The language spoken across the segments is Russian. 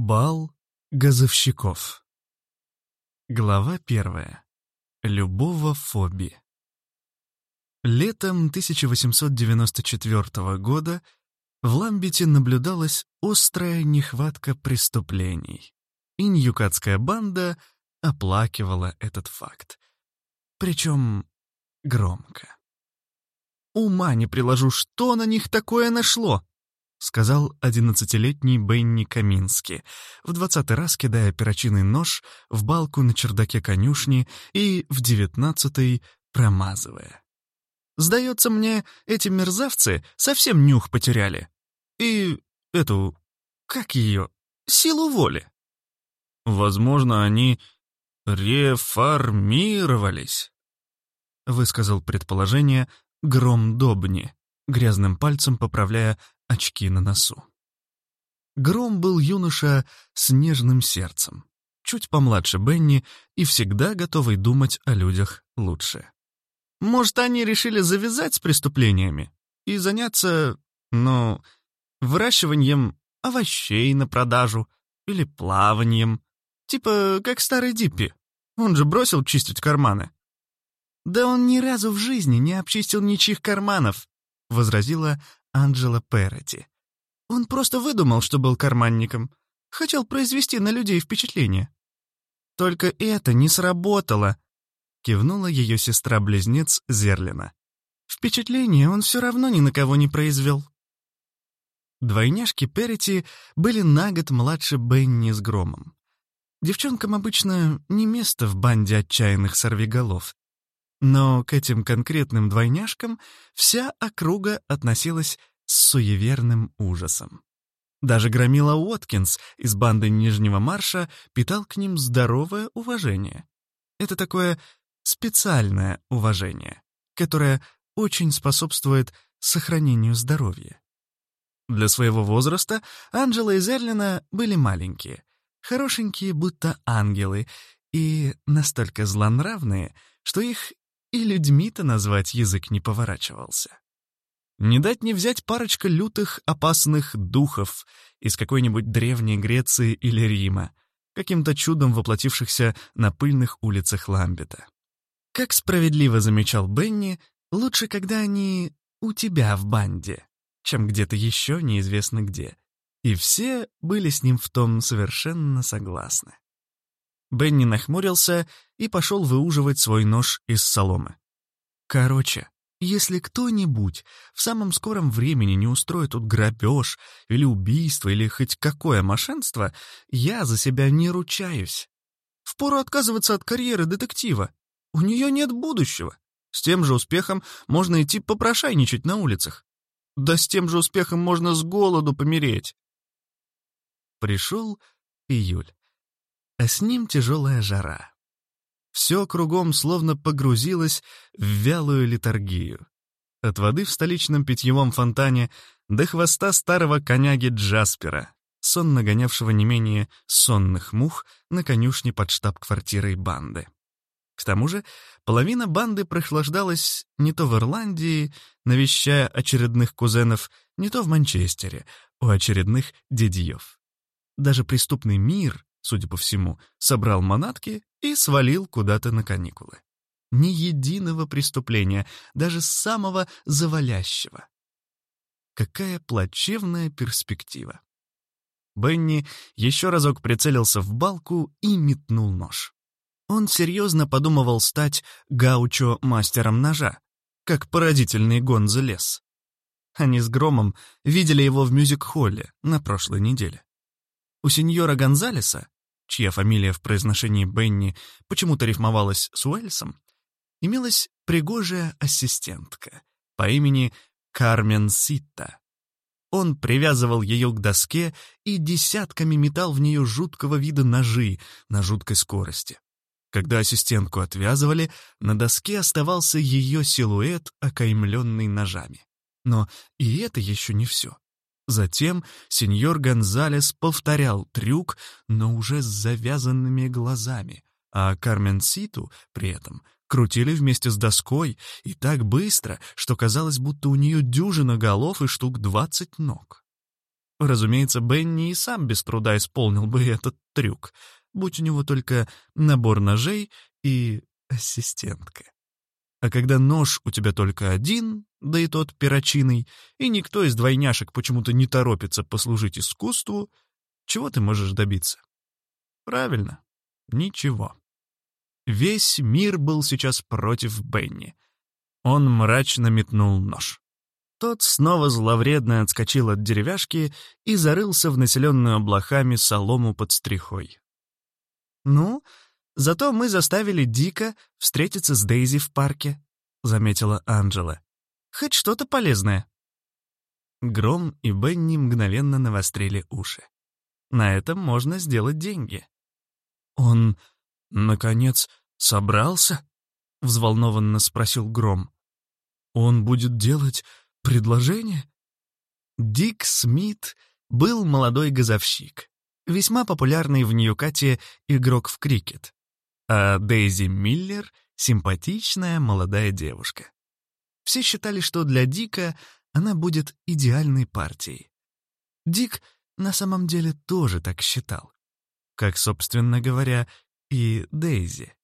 Бал газовщиков. Глава первая. Любовофобия. Летом 1894 года в Ламбете наблюдалась острая нехватка преступлений, и Ньюкатская банда оплакивала этот факт. Причем громко. «Ума не приложу, что на них такое нашло!» — сказал одиннадцатилетний Бенни Камински, в двадцатый раз кидая перочинный нож в балку на чердаке конюшни и в девятнадцатый промазывая. «Сдается мне, эти мерзавцы совсем нюх потеряли. И эту... как ее? Силу воли». «Возможно, они реформировались», — высказал предположение Гром Добни, грязным пальцем поправляя очки на носу. Гром был юноша с нежным сердцем, чуть помладше Бенни и всегда готовый думать о людях лучше. Может, они решили завязать с преступлениями и заняться, ну, выращиванием овощей на продажу или плаванием, типа как старый Диппи. Он же бросил чистить карманы. «Да он ни разу в жизни не обчистил ничьих карманов», — возразила Анджела Перроти. Он просто выдумал, что был карманником. Хотел произвести на людей впечатление. Только это не сработало, кивнула ее сестра-близнец Зерлина. Впечатление он все равно ни на кого не произвел. Двойняшки Перети были на год младше Бенни с Громом. Девчонкам обычно не место в банде отчаянных сорвиголов, но к этим конкретным двойняшкам вся округа относилась с суеверным ужасом. Даже Громила Уоткинс из банды Нижнего Марша питал к ним здоровое уважение. Это такое специальное уважение, которое очень способствует сохранению здоровья. Для своего возраста Анджела и Зерлина были маленькие, хорошенькие, будто ангелы, и настолько злонравные, что их и людьми-то назвать язык не поворачивался. Не дать не взять парочка лютых, опасных духов из какой-нибудь древней Греции или Рима, каким-то чудом воплотившихся на пыльных улицах Ламбета. Как справедливо замечал Бенни, лучше, когда они у тебя в банде, чем где-то еще неизвестно где. И все были с ним в том совершенно согласны. Бенни нахмурился и пошел выуживать свой нож из соломы. Короче, если кто-нибудь в самом скором времени не устроит тут грабеж или убийство или хоть какое мошенство, я за себя не ручаюсь. Впору отказываться от карьеры детектива. У нее нет будущего. С тем же успехом можно идти попрошайничать на улицах. Да с тем же успехом можно с голоду помереть. Пришел июль а с ним тяжелая жара. Все кругом словно погрузилось в вялую литургию. От воды в столичном питьевом фонтане до хвоста старого коняги Джаспера, сонно гонявшего не менее сонных мух на конюшне под штаб-квартирой банды. К тому же половина банды прохлаждалась не то в Ирландии, навещая очередных кузенов, не то в Манчестере, у очередных дядьев. Даже преступный мир, судя по всему, собрал манатки и свалил куда-то на каникулы. Ни единого преступления, даже самого завалящего. Какая плачевная перспектива. Бенни еще разок прицелился в балку и метнул нож. Он серьезно подумывал стать гаучо-мастером ножа, как породительный Гонзо лес. Они с Громом видели его в мюзик-холле на прошлой неделе. У сеньора Гонзалеса чья фамилия в произношении Бенни почему-то рифмовалась с Уэльсом, имелась пригожая ассистентка по имени Кармен Ситта. Он привязывал ее к доске и десятками метал в нее жуткого вида ножи на жуткой скорости. Когда ассистентку отвязывали, на доске оставался ее силуэт, окаймленный ножами. Но и это еще не все. Затем сеньор Гонзалес повторял трюк, но уже с завязанными глазами, а Кармен Ситу при этом крутили вместе с доской и так быстро, что казалось, будто у нее дюжина голов и штук двадцать ног. Разумеется, Бенни и сам без труда исполнил бы этот трюк, будь у него только набор ножей и ассистентка. А когда нож у тебя только один, да и тот перочинный, и никто из двойняшек почему-то не торопится послужить искусству, чего ты можешь добиться? Правильно, ничего. Весь мир был сейчас против Бенни. Он мрачно метнул нож. Тот снова зловредно отскочил от деревяшки и зарылся в населенную облаками солому под стрихой. «Ну, зато мы заставили Дика встретиться с Дейзи в парке», — заметила Анджела. «Хоть что-то полезное». Гром и Бенни мгновенно навострили уши. На этом можно сделать деньги. «Он, наконец, собрался?» — взволнованно спросил Гром. «Он будет делать предложение?» Дик Смит был молодой газовщик, весьма популярный в Ньюкате игрок в крикет, а Дейзи Миллер — симпатичная молодая девушка. Все считали, что для Дика она будет идеальной партией. Дик на самом деле тоже так считал. Как, собственно говоря, и Дейзи.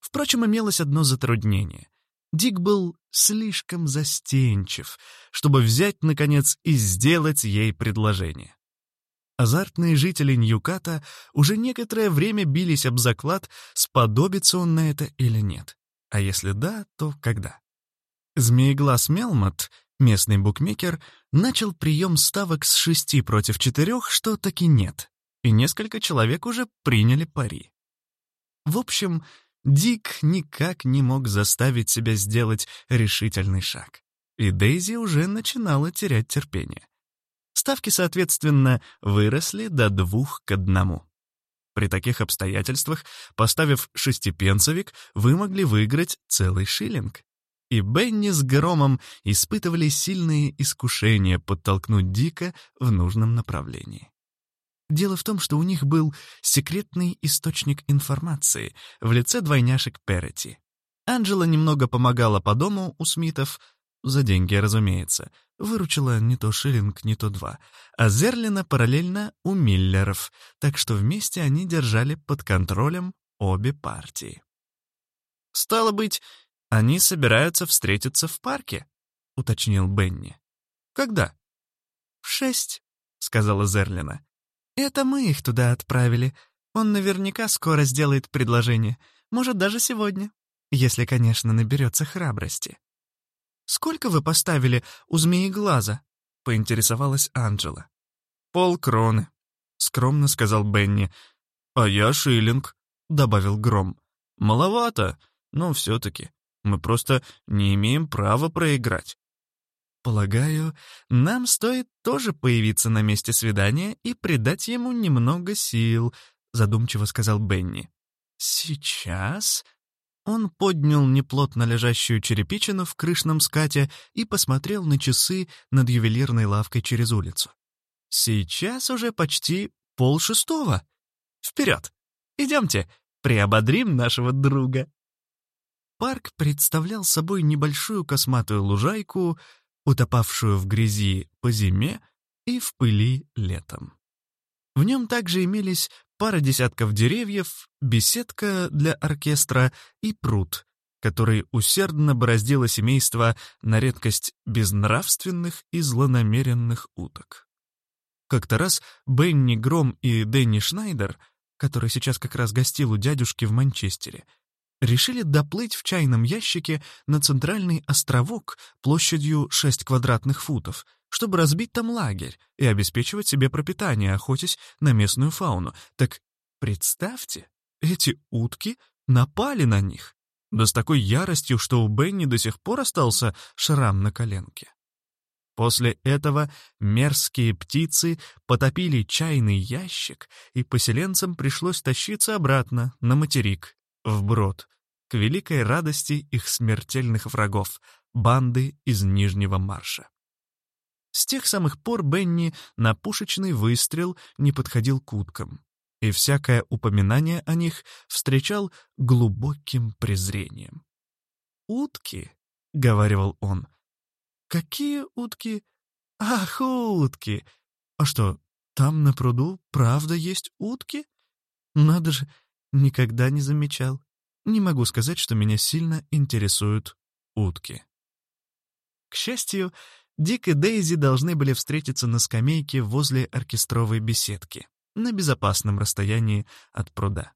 Впрочем, имелось одно затруднение. Дик был слишком застенчив, чтобы взять, наконец, и сделать ей предложение. Азартные жители Ньюката уже некоторое время бились об заклад, сподобится он на это или нет. А если да, то когда? Змееглаз Мелмот, местный букмекер, начал прием ставок с шести против четырех, что таки нет, и несколько человек уже приняли пари. В общем, Дик никак не мог заставить себя сделать решительный шаг. И Дейзи уже начинала терять терпение. Ставки, соответственно, выросли до двух к одному. При таких обстоятельствах, поставив шестипенцевик, вы могли выиграть целый шиллинг. И Бенни с Громом испытывали сильные искушения подтолкнуть Дика в нужном направлении. Дело в том, что у них был секретный источник информации в лице двойняшек Перети. Анджела немного помогала по дому у Смитов, за деньги, разумеется, выручила не то шиллинг, не то два, а Зерлина параллельно у Миллеров, так что вместе они держали под контролем обе партии. «Стало быть, они собираются встретиться в парке?» — уточнил Бенни. «Когда?» «В шесть», — сказала Зерлина. «Это мы их туда отправили. Он наверняка скоро сделает предложение. Может, даже сегодня. Если, конечно, наберется храбрости». «Сколько вы поставили у змеи глаза?» — поинтересовалась Анджела. «Пол кроны», — скромно сказал Бенни. «А я шиллинг», — добавил Гром. «Маловато, но все-таки. Мы просто не имеем права проиграть». Полагаю, нам стоит тоже появиться на месте свидания и придать ему немного сил, задумчиво сказал Бенни. Сейчас? Он поднял неплотно лежащую черепичину в крышном скате и посмотрел на часы над ювелирной лавкой через улицу. Сейчас уже почти полшестого. Вперед! Идемте, приободрим нашего друга. Парк представлял собой небольшую косматую лужайку, утопавшую в грязи по зиме и в пыли летом. В нем также имелись пара десятков деревьев, беседка для оркестра и пруд, который усердно бороздило семейство на редкость безнравственных и злонамеренных уток. Как-то раз Бенни Гром и Дэнни Шнайдер, который сейчас как раз гостил у дядюшки в Манчестере, решили доплыть в чайном ящике на центральный островок площадью 6 квадратных футов, чтобы разбить там лагерь и обеспечивать себе пропитание, охотясь на местную фауну. Так представьте, эти утки напали на них. Да с такой яростью, что у Бенни до сих пор остался шрам на коленке. После этого мерзкие птицы потопили чайный ящик, и поселенцам пришлось тащиться обратно на материк, вброд, к великой радости их смертельных врагов, банды из Нижнего Марша. С тех самых пор Бенни на пушечный выстрел не подходил к уткам, и всякое упоминание о них встречал глубоким презрением. «Утки?» — говаривал он. «Какие утки?» «Ах, утки! А что, там на пруду правда есть утки? Надо же, никогда не замечал. Не могу сказать, что меня сильно интересуют утки. К счастью, Дик и Дейзи должны были встретиться на скамейке возле оркестровой беседки, на безопасном расстоянии от пруда.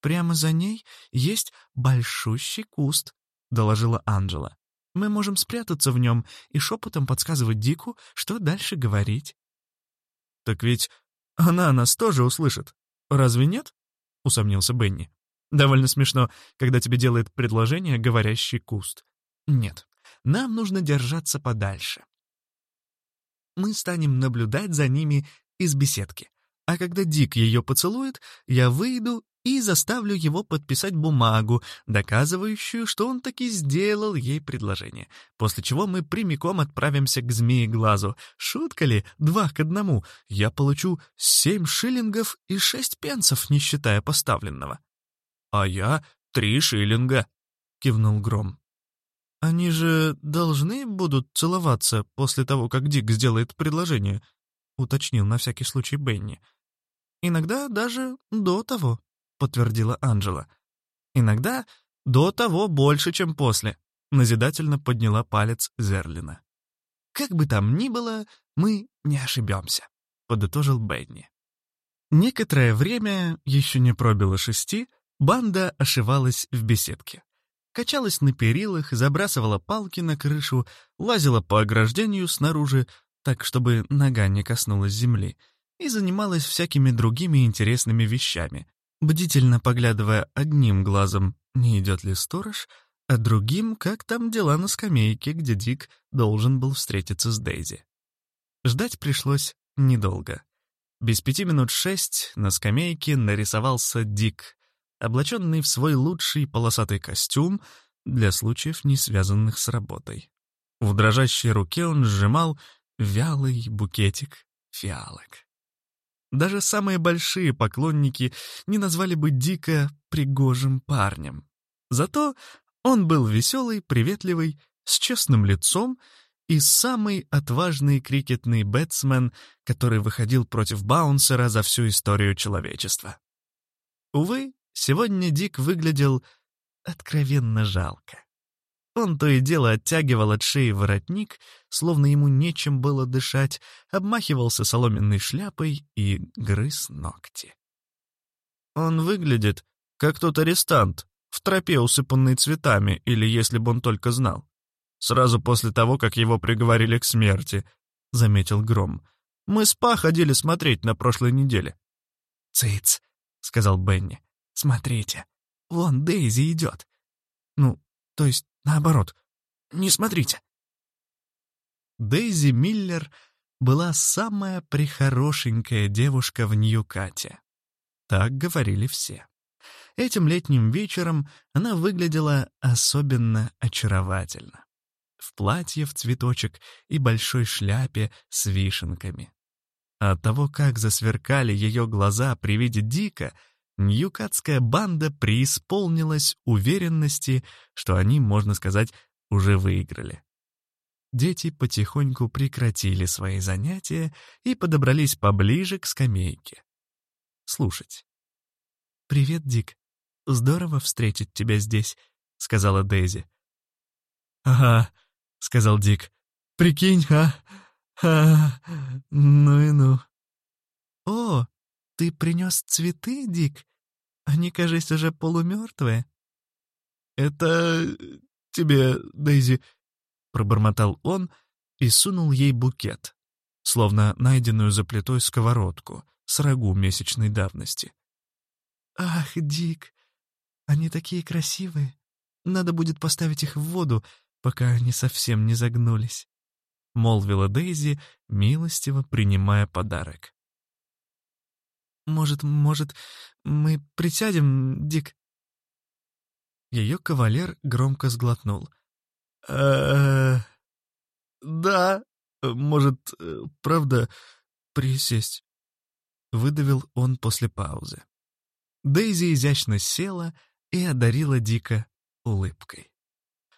«Прямо за ней есть большущий куст», — доложила Анджела. «Мы можем спрятаться в нем и шепотом подсказывать Дику, что дальше говорить». «Так ведь она нас тоже услышит. Разве нет?» — усомнился Бенни. «Довольно смешно, когда тебе делает предложение говорящий куст. Нет, нам нужно держаться подальше. Мы станем наблюдать за ними из беседки. А когда Дик ее поцелует, я выйду и заставлю его подписать бумагу, доказывающую, что он таки сделал ей предложение, после чего мы прямиком отправимся к змеи-глазу. Шутка ли? Два к одному. Я получу семь шиллингов и шесть пенсов, не считая поставленного. — А я три шиллинга, — кивнул Гром. — Они же должны будут целоваться после того, как Дик сделает предложение, — уточнил на всякий случай Бенни. — Иногда даже до того. — подтвердила Анджела. «Иногда до того больше, чем после», — назидательно подняла палец Зерлина. «Как бы там ни было, мы не ошибемся», — подытожил Бенни. Некоторое время, еще не пробило шести, банда ошивалась в беседке. Качалась на перилах, забрасывала палки на крышу, лазила по ограждению снаружи, так, чтобы нога не коснулась земли, и занималась всякими другими интересными вещами, бдительно поглядывая одним глазом, не идет ли сторож, а другим, как там дела на скамейке, где Дик должен был встретиться с Дейзи. Ждать пришлось недолго. Без пяти минут шесть на скамейке нарисовался Дик, облаченный в свой лучший полосатый костюм для случаев, не связанных с работой. В дрожащей руке он сжимал вялый букетик фиалок. Даже самые большие поклонники не назвали бы Дика пригожим парнем. Зато он был веселый, приветливый, с честным лицом и самый отважный крикетный бэтсмен, который выходил против Баунсера за всю историю человечества. Увы, сегодня Дик выглядел откровенно жалко. Он то и дело оттягивал от шеи воротник, словно ему нечем было дышать, обмахивался соломенной шляпой и грыз ногти. Он выглядит, как тот арестант, в тропе, усыпанный цветами, или если бы он только знал. Сразу после того, как его приговорили к смерти, — заметил Гром. Мы с Па ходили смотреть на прошлой неделе. «Цыц», — сказал Бенни, — «смотрите, вон Дейзи идет. Ну, то есть Наоборот. Не смотрите. Дейзи Миллер была самая прихорошенькая девушка в Ньюкате. Так говорили все. Этим летним вечером она выглядела особенно очаровательно. В платье в цветочек и большой шляпе с вишенками. От того, как засверкали ее глаза при виде Дика, Ньюкатская банда преисполнилась уверенности, что они, можно сказать, уже выиграли. Дети потихоньку прекратили свои занятия и подобрались поближе к скамейке. Слушать. «Привет, Дик. Здорово встретить тебя здесь», — сказала Дейзи. «Ага», — сказал Дик. «Прикинь, а? а ну и ну». «О, «Ты принес цветы, Дик? Они, кажется, уже полумертвые». «Это тебе, Дейзи», — пробормотал он и сунул ей букет, словно найденную за плитой сковородку с рагу месячной давности. «Ах, Дик, они такие красивые. Надо будет поставить их в воду, пока они совсем не загнулись», — молвила Дейзи, милостиво принимая подарок. «Может, может, мы присядем, Дик?» Ее кавалер громко сглотнул. э да, может, правда, присесть?» Выдавил он после паузы. Дейзи изящно села и одарила Дика улыбкой.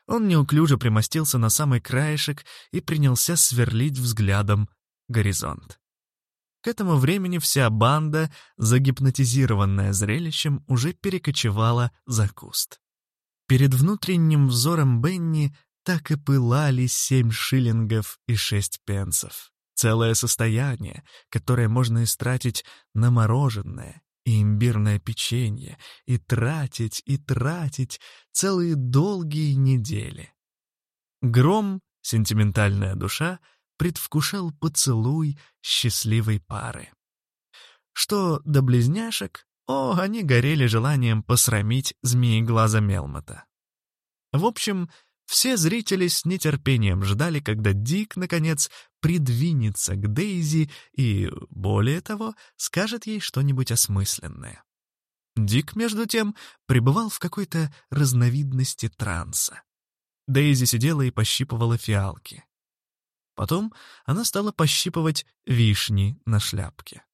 Он неуклюже примостился на самый краешек и принялся сверлить взглядом горизонт. К этому времени вся банда, загипнотизированная зрелищем, уже перекочевала за куст. Перед внутренним взором Бенни так и пылали семь шиллингов и шесть пенсов. Целое состояние, которое можно истратить на мороженое и имбирное печенье, и тратить, и тратить целые долгие недели. Гром, сентиментальная душа, предвкушал поцелуй счастливой пары. Что до близняшек, о, они горели желанием посрамить змееглаза Мелмота. В общем, все зрители с нетерпением ждали, когда Дик, наконец, придвинется к Дейзи и, более того, скажет ей что-нибудь осмысленное. Дик, между тем, пребывал в какой-то разновидности транса. Дейзи сидела и пощипывала фиалки. Потом она стала пощипывать вишни на шляпке.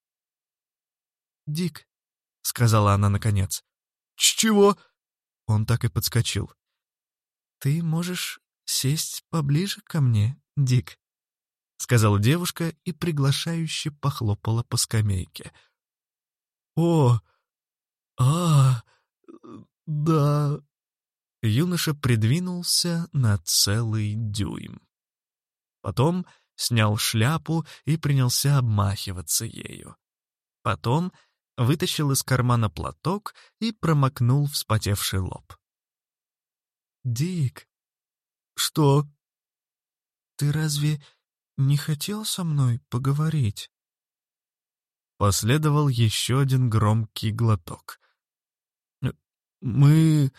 «Дик», — сказала она наконец. «С чего?» Он так и подскочил. «Ты можешь сесть поближе ко мне, Дик», — сказала девушка и приглашающе похлопала по скамейке. «О, а, да...» Юноша придвинулся на целый дюйм. Потом снял шляпу и принялся обмахиваться ею. Потом вытащил из кармана платок и промокнул вспотевший лоб. «Дик». «Что?» «Ты разве не хотел со мной поговорить?» Последовал еще один громкий глоток. «Мы...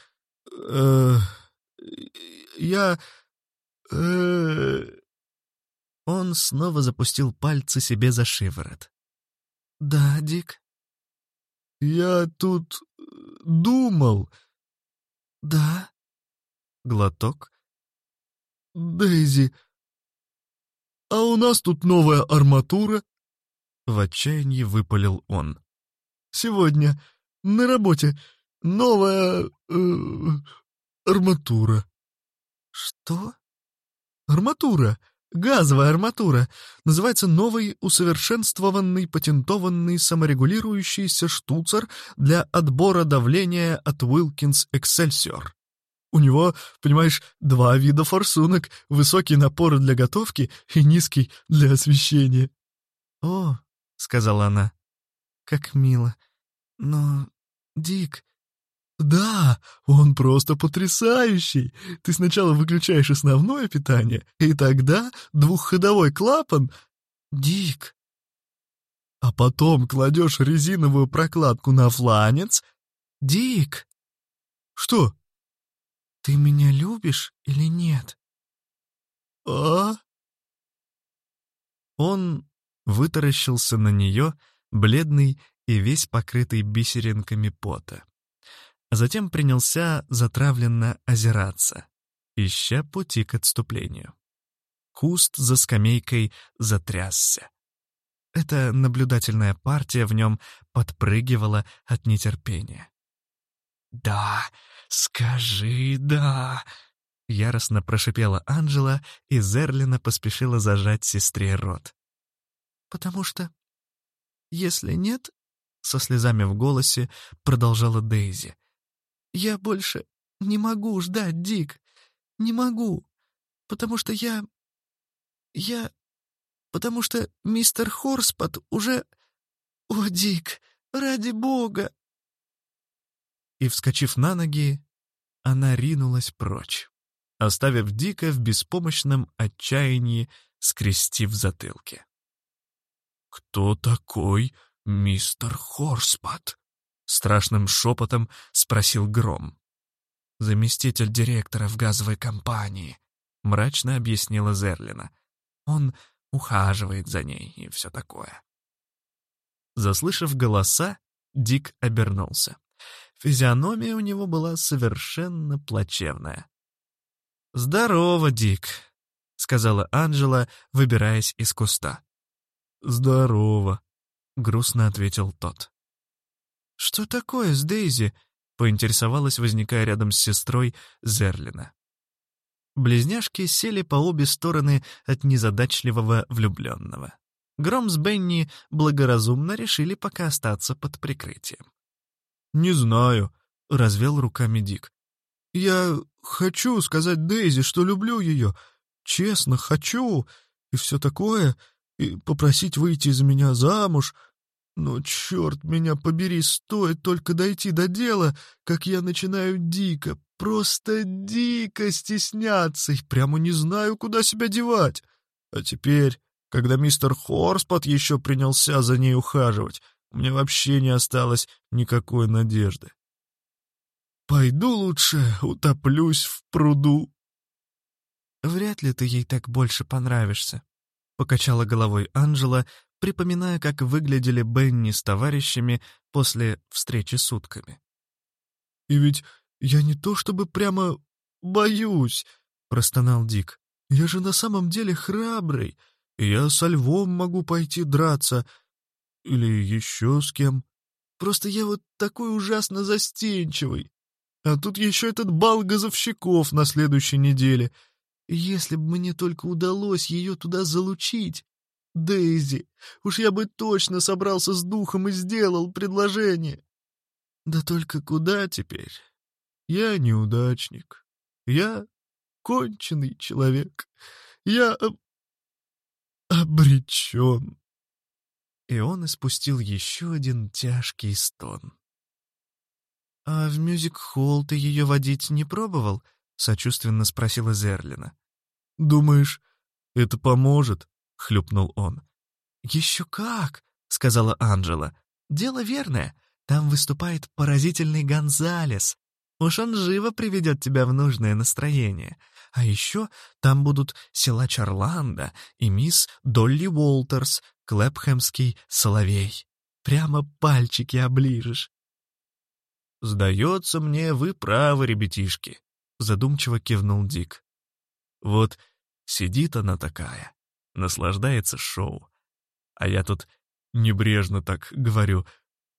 Э, я... Э...» Он снова запустил пальцы себе за шиворот. «Да, Дик?» «Я тут думал...» «Да?» Глоток. «Дейзи, а у нас тут новая арматура?» В отчаянии выпалил он. «Сегодня на работе новая... Э, арматура». «Что?» «Арматура. Газовая арматура. Называется новый усовершенствованный патентованный саморегулирующийся штуцер для отбора давления от Wilkins Excelsior. У него, понимаешь, два вида форсунок, высокий напор для готовки и низкий для освещения. «О», — сказала она, — «как мило. Но, Дик...» «Да, он просто потрясающий. Ты сначала выключаешь основное питание, и тогда двухходовой клапан...» «Дик...» «А потом кладешь резиновую прокладку на фланец...» «Дик...» «Что?» «Ты меня любишь или нет?» «А?» Он вытаращился на нее, бледный и весь покрытый бисеринками пота. А затем принялся затравленно озираться, ища пути к отступлению. Куст за скамейкой затрясся. Эта наблюдательная партия в нем подпрыгивала от нетерпения. «Да, скажи «да», — яростно прошипела Анжела, и Зерлина поспешила зажать сестре рот. «Потому что, если нет, — со слезами в голосе продолжала Дейзи, — я больше не могу ждать, Дик, не могу, потому что я... я... потому что мистер Хорспот уже... О, Дик, ради бога!» и, вскочив на ноги, она ринулась прочь, оставив Дика в беспомощном отчаянии, скрестив затылке. «Кто такой мистер Хорспат?» — страшным шепотом спросил Гром. «Заместитель директора в газовой компании», — мрачно объяснила Зерлина. «Он ухаживает за ней и все такое». Заслышав голоса, Дик обернулся. Физиономия у него была совершенно плачевная. «Здорово, Дик», — сказала Анжела, выбираясь из куста. «Здорово», — грустно ответил тот. «Что такое с Дейзи?» — поинтересовалась, возникая рядом с сестрой Зерлина. Близняшки сели по обе стороны от незадачливого влюбленного. Гром с Бенни благоразумно решили пока остаться под прикрытием. «Не знаю», — развел руками Дик. «Я хочу сказать Дейзи, что люблю ее. Честно, хочу. И все такое. И попросить выйти за меня замуж. Но, черт меня побери, стоит только дойти до дела, как я начинаю дико, просто дико стесняться и прямо не знаю, куда себя девать. А теперь, когда мистер Хорспот еще принялся за ней ухаживать, мне вообще не осталось никакой надежды. Пойду лучше утоплюсь в пруду. «Вряд ли ты ей так больше понравишься», — покачала головой Анжела, припоминая, как выглядели Бенни с товарищами после встречи с утками. «И ведь я не то чтобы прямо боюсь», — простонал Дик. «Я же на самом деле храбрый, и я со львом могу пойти драться. Или еще с кем. Просто я вот такой ужасно застенчивый. А тут еще этот бал газовщиков на следующей неделе. Если бы мне только удалось ее туда залучить. Дейзи, уж я бы точно собрался с духом и сделал предложение. Да только куда теперь? Я неудачник. Я конченый человек. Я об... обречен. И он испустил еще один тяжкий стон. «А в мюзик-холл ты ее водить не пробовал?» — сочувственно спросила Зерлина. «Думаешь, это поможет?» — хлюпнул он. «Еще как!» — сказала Анжела. «Дело верное. Там выступает поразительный Гонзалес. Уж он живо приведет тебя в нужное настроение. А еще там будут силач Орландо и мисс Долли Уолтерс, клэпхэмский соловей. Прямо пальчики оближешь. «Сдается мне, вы правы, ребятишки», — задумчиво кивнул Дик. «Вот сидит она такая, наслаждается шоу. А я тут небрежно так говорю,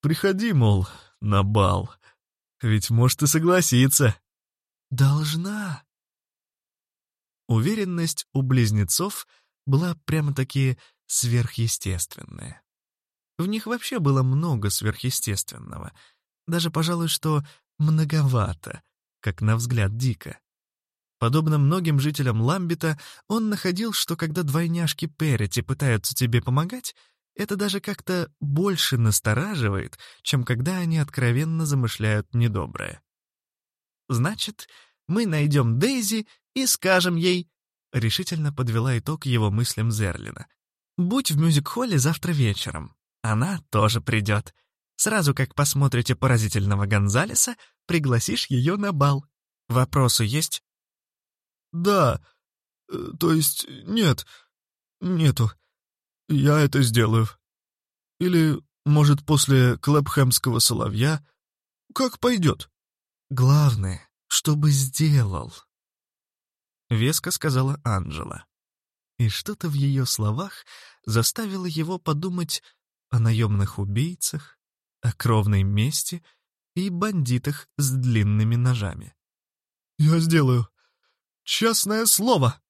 приходи, мол, на бал. Ведь может и согласиться». «Должна». Уверенность у близнецов была прямо-таки сверхъестественная. В них вообще было много сверхъестественного — даже, пожалуй, что многовато, как на взгляд Дика. Подобно многим жителям Ламбита, он находил, что когда двойняшки Перети пытаются тебе помогать, это даже как-то больше настораживает, чем когда они откровенно замышляют недоброе. «Значит, мы найдем Дейзи и скажем ей...» — решительно подвела итог его мыслям Зерлина. «Будь в мюзик-холле завтра вечером. Она тоже придет. Сразу как посмотрите поразительного Гонзалеса, пригласишь ее на бал. Вопросы есть? Да. Э, то есть нет. Нету. Я это сделаю. Или, может, после Клэпхэмского соловья. Как пойдет. Главное, чтобы сделал. Веско сказала Анжела. И что-то в ее словах заставило его подумать о наемных убийцах, о кровной мести и бандитах с длинными ножами. «Я сделаю. Честное слово!»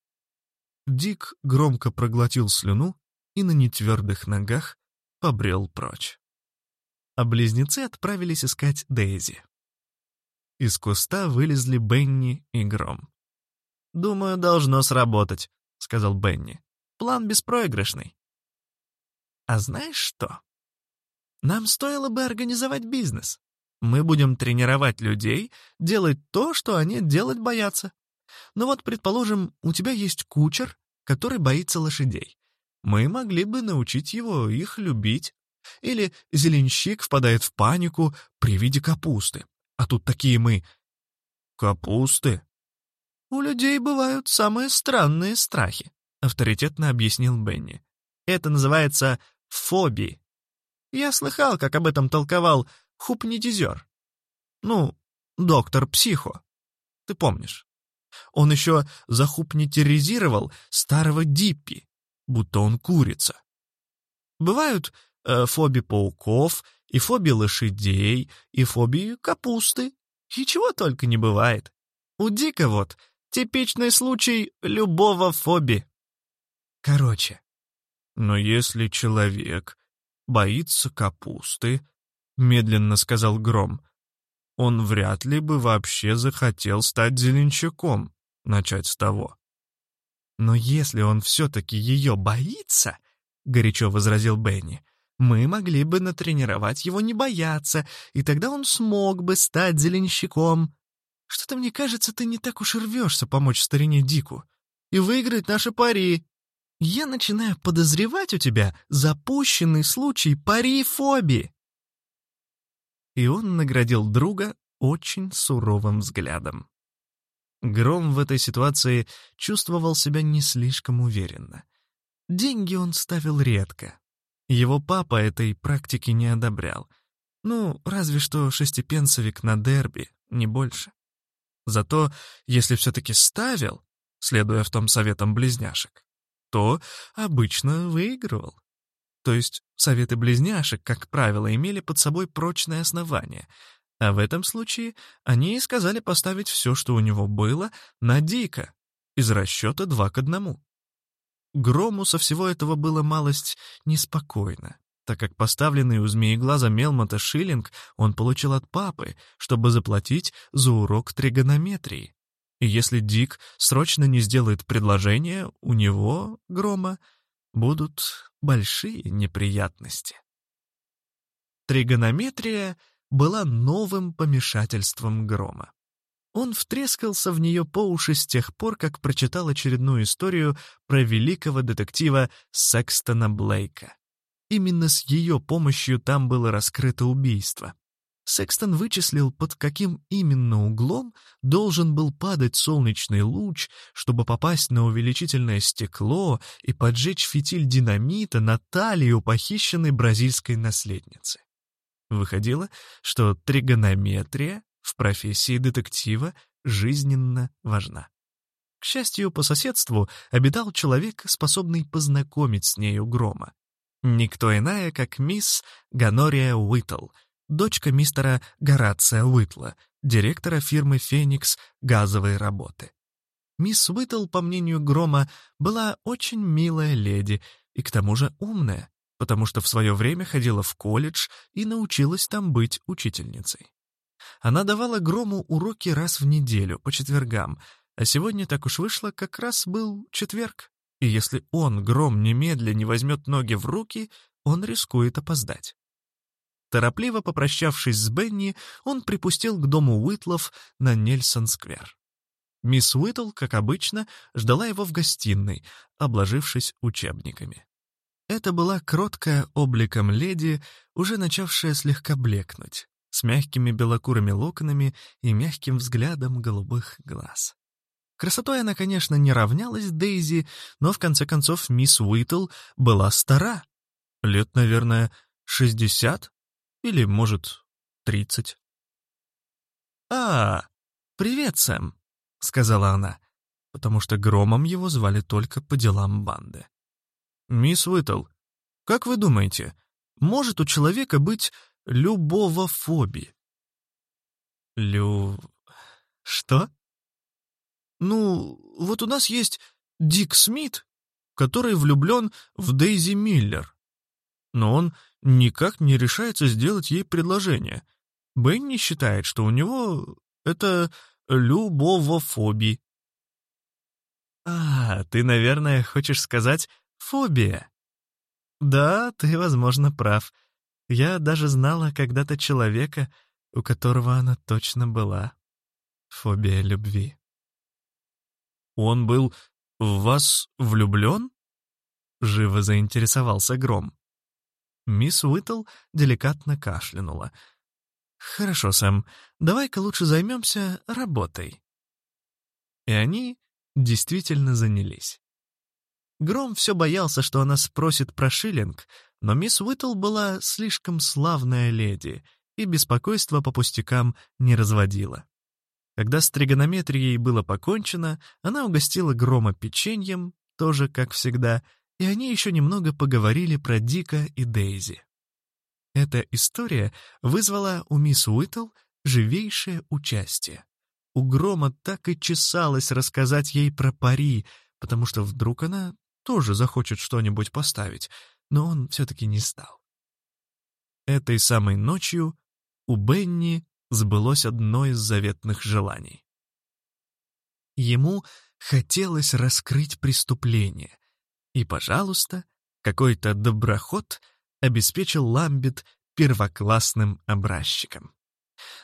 Дик громко проглотил слюну и на нетвердых ногах побрел прочь. А близнецы отправились искать Дейзи. Из куста вылезли Бенни и Гром. «Думаю, должно сработать», — сказал Бенни. «План беспроигрышный». «А знаешь что?» Нам стоило бы организовать бизнес. Мы будем тренировать людей делать то, что они делать боятся. Ну вот, предположим, у тебя есть кучер, который боится лошадей. Мы могли бы научить его их любить. Или зеленщик впадает в панику при виде капусты. А тут такие мы... Капусты? У людей бывают самые странные страхи, авторитетно объяснил Бенни. Это называется фобии. Я слыхал, как об этом толковал хупнитизер. Ну, доктор Психо. Ты помнишь? Он еще захупнитиризировал старого Диппи, будто он курица. Бывают э, фоби пауков, и фоби лошадей, и фоби капусты. И чего только не бывает. У Дика вот типичный случай любого фоби. Короче, Но если человек боится капусты, — медленно сказал Гром, — он вряд ли бы вообще захотел стать зеленщиком, начать с того. «Но если он все-таки ее боится», — горячо возразил Бенни, «мы могли бы натренировать его не бояться, и тогда он смог бы стать зеленщиком. Что-то мне кажется, ты не так уж и рвешься помочь старине Дику и выиграть наши пари. Я начинаю подозревать у тебя запущенный случай парифобии». И он наградил друга очень суровым взглядом. Гром в этой ситуации чувствовал себя не слишком уверенно. Деньги он ставил редко. Его папа этой практики не одобрял. Ну, разве что шестипенсовик на дерби, не больше. Зато, если все-таки ставил, следуя в том советам близняшек, то обычно выигрывал. То есть советы близняшек, как правило, имели под собой прочное основание — а в этом случае они и сказали поставить все, что у него было, на Дика, из расчета два к одному. Грому со всего этого было малость неспокойно, так как поставленный у змееглаза Мелмота шиллинг он получил от папы, чтобы заплатить за урок тригонометрии. И если Дик срочно не сделает предложение, у него, Грома, будут большие неприятности. Тригонометрия — была новым помешательством грома. Он втрескался в нее по уши с тех пор, как прочитал очередную историю про великого детектива Секстона Блейка. Именно с ее помощью там было раскрыто убийство. Секстон вычислил, под каким именно углом должен был падать солнечный луч, чтобы попасть на увеличительное стекло и поджечь фитиль динамита на талию похищенной бразильской наследницы. Выходило, что тригонометрия в профессии детектива жизненно важна. К счастью, по соседству обитал человек, способный познакомить с нею Грома. Никто иная, как мисс Ганория Уитл, дочка мистера Горация Уитла, директора фирмы «Феникс» газовой работы. Мисс Уитл, по мнению Грома, была очень милая леди и к тому же умная потому что в свое время ходила в колледж и научилась там быть учительницей. Она давала Грому уроки раз в неделю, по четвергам, а сегодня так уж вышло, как раз был четверг. И если он, Гром, немедля не возьмет ноги в руки, он рискует опоздать. Торопливо попрощавшись с Бенни, он припустил к дому Уитлов на Нельсон-сквер. Мисс Уитл, как обычно, ждала его в гостиной, обложившись учебниками. Это была кроткая обликом леди, уже начавшая слегка блекнуть, с мягкими белокурыми локонами и мягким взглядом голубых глаз. Красотой она, конечно, не равнялась Дейзи, но в конце концов мисс Уитл была стара. Лет, наверное, шестьдесят или, может, тридцать. «А, привет, Сэм», — сказала она, потому что Громом его звали только по делам банды. «Мисс Уитл, как вы думаете, может у человека быть любовофобия?» «Лю... что?» «Ну, вот у нас есть Дик Смит, который влюблен в Дейзи Миллер. Но он никак не решается сделать ей предложение. Бенни считает, что у него это любовофобия». «А, ты, наверное, хочешь сказать Фобия. Да, ты, возможно, прав. Я даже знала когда-то человека, у которого она точно была. Фобия любви. Он был в вас влюблен? Живо заинтересовался Гром. Мисс Уитл деликатно кашлянула. «Хорошо, Сэм, давай-ка лучше займемся работой». И они действительно занялись. Гром все боялся, что она спросит про шиллинг, но мисс Уитл была слишком славная леди и беспокойство по пустякам не разводила. Когда с тригонометрией было покончено, она угостила Грома печеньем, тоже как всегда, и они еще немного поговорили про Дика и Дейзи. Эта история вызвала у мисс Уитл живейшее участие. У Грома так и чесалось рассказать ей про пари, потому что вдруг она тоже захочет что-нибудь поставить, но он все-таки не стал. Этой самой ночью у Бенни сбылось одно из заветных желаний. Ему хотелось раскрыть преступление, и, пожалуйста, какой-то доброход обеспечил Ламбет первоклассным образчиком.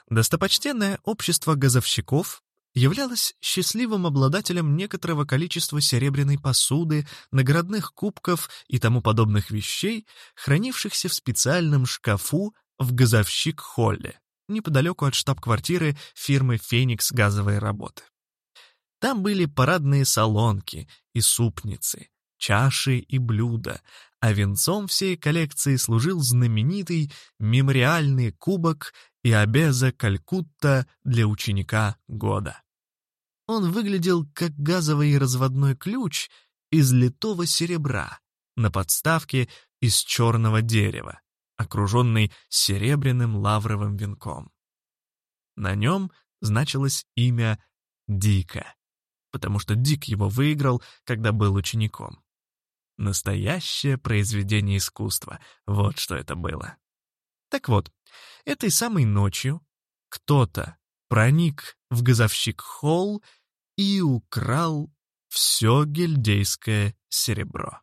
Достопочтенное общество газовщиков являлось счастливым обладателем некоторого количества серебряной посуды, наградных кубков и тому подобных вещей, хранившихся в специальном шкафу в газовщик-холле, неподалеку от штаб-квартиры фирмы «Феникс газовые работы». Там были парадные салонки и супницы, чаши и блюда, а венцом всей коллекции служил знаменитый мемориальный кубок и обеза Калькутта для ученика года. Он выглядел как газовый разводной ключ из литого серебра на подставке из черного дерева, окруженный серебряным лавровым венком. На нем значилось имя Дика, потому что Дик его выиграл, когда был учеником. Настоящее произведение искусства, вот что это было. Так вот, этой самой ночью кто-то проник в газовщик Холл и украл все гильдейское серебро.